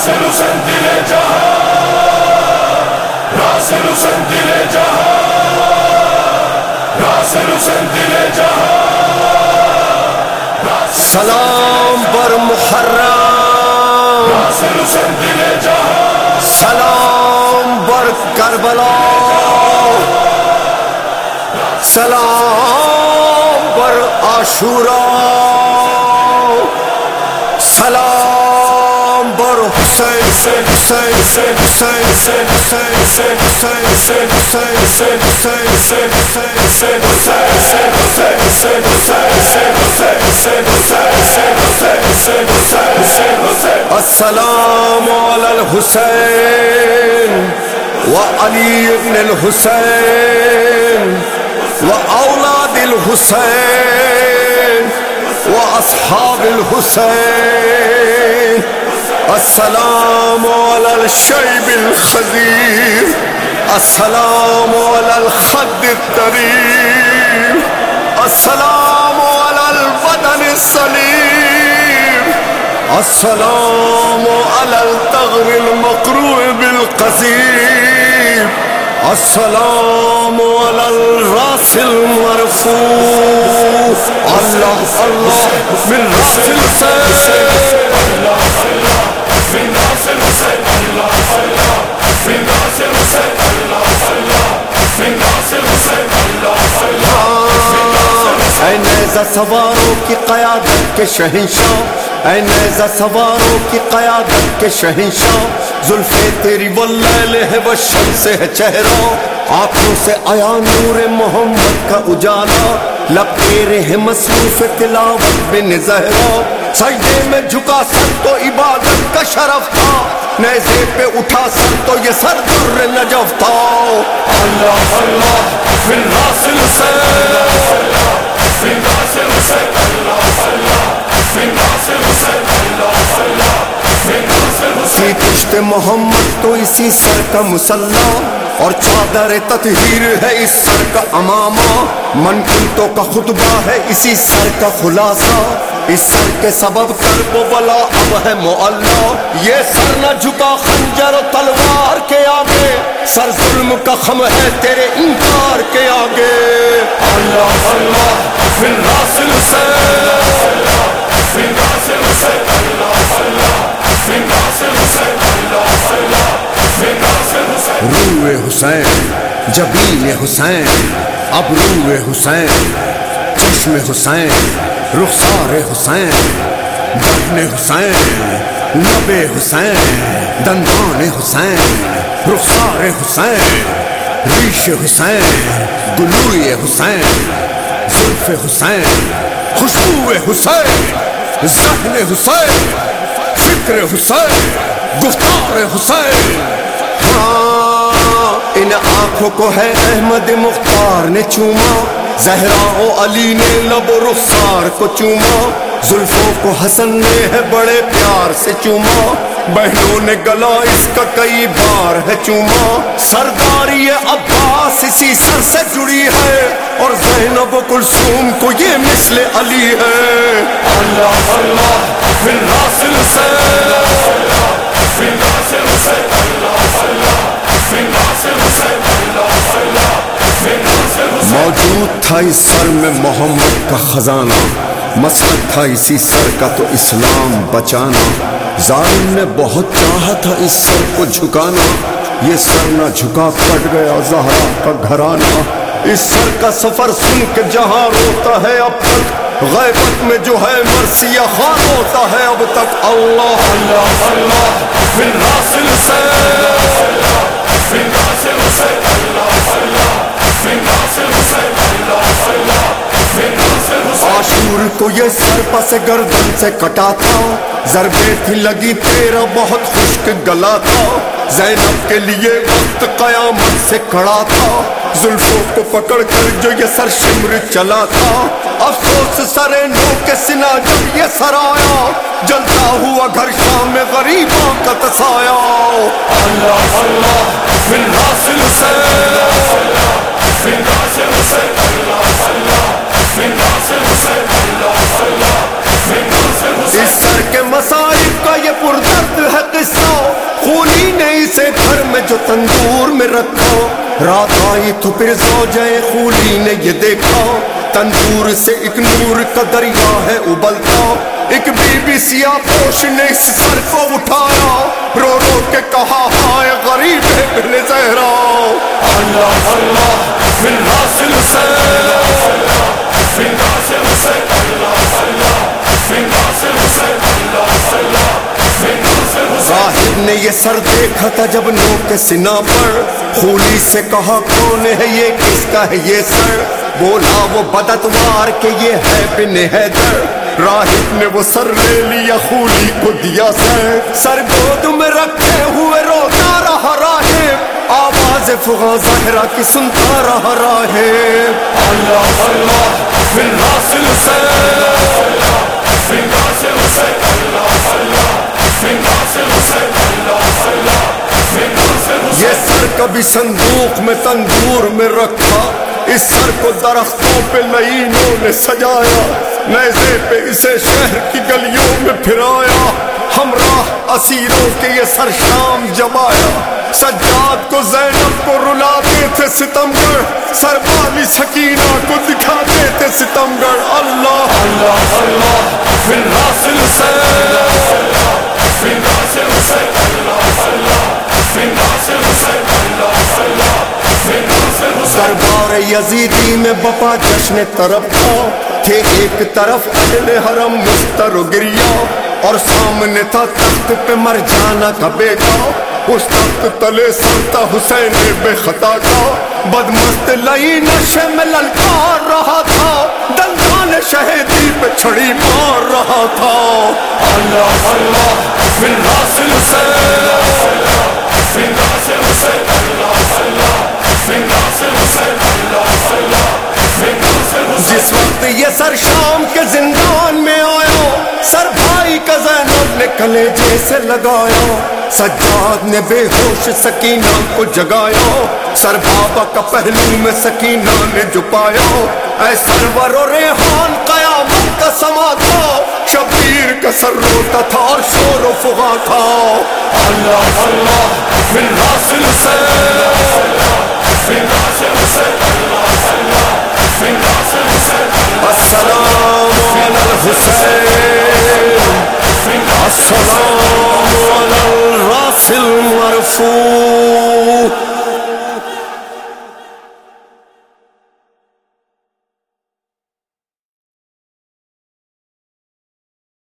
راسل حسین دل جہاں راسل حسین دل جہاں راسل حسین دل جہاں۔ سلام بر محرم راسل حسین دل جہاں۔ سلام بر کربلا سلام بر عاشورا السلام على الحسين وعلي بن الحسين وأولاد الحسين وأصحاب الحسين السلام على الشيب الخزير السلام على الخد الطرير السلام على البدن السليم. السلام على الثغر المقروء بالقزيم السلام على الراس المرفوع. الله الله، من راس الحسين سواروں کی قیادت کے شہنشاہ، اے نیزہ سواروں کی قیادت کے شہنشاہ۔ زلف تیری واللیل ہے والشمس ہے چہرہ۔ آنکھوں سے آیا نور محمد کا اجالا۔ لب تیرے ہیں مصروف تلاوت بن زہرا سجدے میں جھکا سر تو عبادت کا شرف تھا۔ نیزے پہ اٹھا سر تو یہ سر در نجف تھا۔ اللہ اللہ، فی الراسل سے فی الراسل سے اللہ اللہ، فی الراسل سے اللہ اللہ سی پشت محمد تو اسی سر کا مسلح، اور چادر تطہیر ہے اس سر کا امامہ۔ منقلتوں کا خطبہ ہے اسی سر کا خلاصہ۔ اس سر کے سبب کر وہ بلا اب ہے معلّہ یہ سر نہ جھکا، خنجر و تلوار کے آگے۔ سر ظلم کا خم ہے تیرے انکار کے آگے۔ اللہ اللہ، فی الراسل سے۔ فی الراسل سے، اللہ اللہ، فی الراسل سے، اللہ اللہ، فی الراسل سے۔ روح حسین، جبین حسین اب روح حسین، چشم حسین۔ رخسار حسین بہن حسین لب حسین، دندان حسین، رخسار حسین، ریش حسین، گلوئے حسین، زلف حسین خوشبو حسین ذہن حسین، فکر حسین، گفتار حسین۔ ہاں ان آنکھوں کو ہے احمد مختار نے چوما۔ زہرا و علی نے لب و رخسار کو چوما، زلفوں کو حسن نے ہے بڑے پیار سے چوما۔ بہنوں نے گلا اس کا کئی بار ہے چوما۔ سرداری عباس اسی سر سے جڑی ہے، اور زینب و کلثوم کو یہ مثل علی ہے۔ اللہ اللہ۔ موجود تھا اس سر میں محمد کا خزانہ مسلک تھا اسی سر کا تو اسلام بچانا۔ ظالم نے بہت چاہا تھا اس سر کو جھکانا۔ یہ سر نہ جھکا کٹ گیا زہرا کا گھرانا اس سر کا سفر سن کے جہاں روتا ہے اب تک۔ غیبت میں جو ہے مرثیہ خان ہوتا ہے اب تک۔ اللہ اللہ اللہ، فی الراسل سے۔ فی الراسل سے، اللہ اللہ، فی الراسل سے۔ اللہ کو یہ سر پس گردن سے کٹا تھا ضربے تھی لگی، تیرا بہت خشک گلا تھا۔ زینب کے لیے وقت قیامت سے کھڑا تھا۔ زلفوں کو پکڑ کر جو یہ سر شمر چلا تھا۔ افسوس سر نو کے سنا جب یہ سر آیا۔ جلتا ہوا گھر شام میں غریبوں کا تسایا۔ اللہ اللہ، فی الراسل سے فی الراسل اس سر کے مصائب کا یہ پردرد ہے قصہ۔ خونی نے اسے گھر میں جو تندور میں رکھا۔ رات آئی تو پھر سو جائے خولی نے یہ دیکھا۔ تندور سے ایک نور کا دریا ہے ابلتا۔ ایک بی بی سیاہ پوش نے اس سر کو اٹھایا۔ رو رو کے کہا، ہائے غریب ہے ابن زہرا۔ اللہ اللہ من راس الحسین من راس الحسین اللہ اللہ من راس الحسین اللہ اللہ من نے یہ سر دیکھا تھا جب نو کے سنا پر۔ خولی سے کہا، کون ہے یہ؟ کس کا ہے یہ سر؟ بولا، وہ بدتوار کہ یہ ہے بن حیدر۔ راہب نے وہ سر لے لیا، خولی کو دیا سر سر گود میں رکھے ہوئے روتا رہا راہب۔ آواز فغا زہرا کی سنتا رہا راہب۔ اللہ اللہ من راس یہ سر کبھی صندوق میں تندور میں رکھا۔ اس سر کو درختوں پہ لئینوں نے سجایا، نیزے پہ اسے شہر کی گلیوں میں پھرایا۔ ہمراہ اسیروں کے یہ سر شام جمایا۔ سجاد کو زینب کو رلاتے تھے ستمگڑ سر والی سکینہ کو دکھاتے تھے ستمگڑ اللہ اللہ اللہ یزیدی میں بپا جشن طرف تھا۔ تھے ایک طرف اہل حرم مستر و گریا، اور سامنے تھا تخت پہ مر جانا کا بیٹا اس تخت تلے سنتا حسین بے خطا کا۔ بدمست لئی نشے میں للکار رہا تھا۔ دندان شہیدی پہ چھڑی مار رہا تھا۔ اللہ اللہ، من راس الحسین من راس الحسین یہ سر شام کے زندان میں آیا، سر بھائی کا زینب نے کلیجے سے لگایا، سجاد نے بے ہوش سکینہ کو جگایا، سر بابا کا پہلو میں سکینہ نے جھپایا، اے سرور و ریحان قیامت کا سما تھا، شبیر کا سر روتا تھا اور شور و فغا تھا۔ اللہ اللہ من راس الحسین من راس الحسین اللہ اللہ من راس الحسین السلام على الحسين السلام على الراس المرفوع